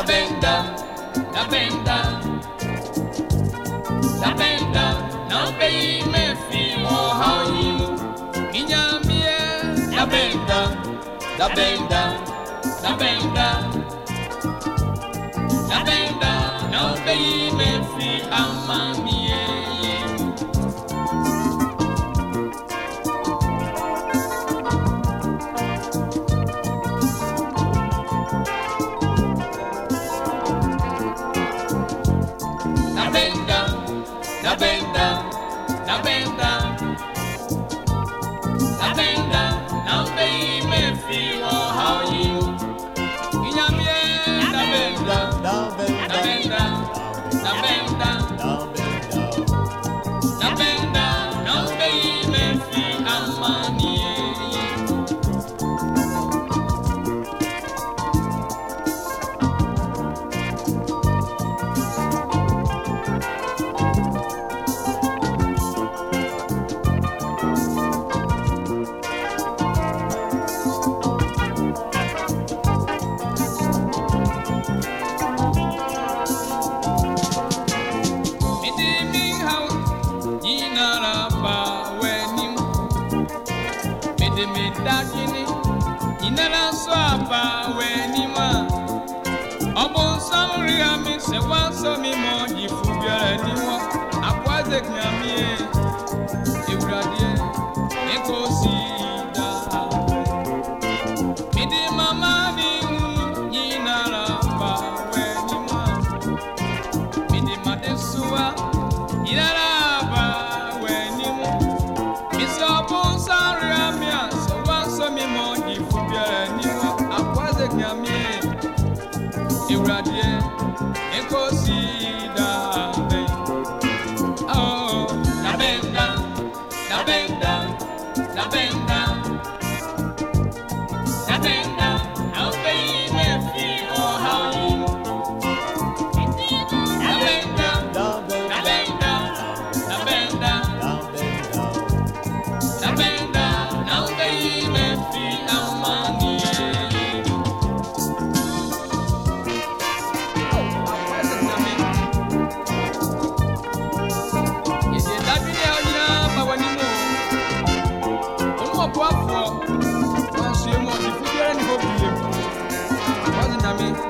da venda, da venda, da venda, não bem me fimo oh, rainho, minha minha da venda, da venda. na venda, na venda. dakini inara nsọ aba wee n'ime a. Ọ bụ nsọ nri ha mi sekwa nsọ mi ma ọ ji fu bịara n'ime me.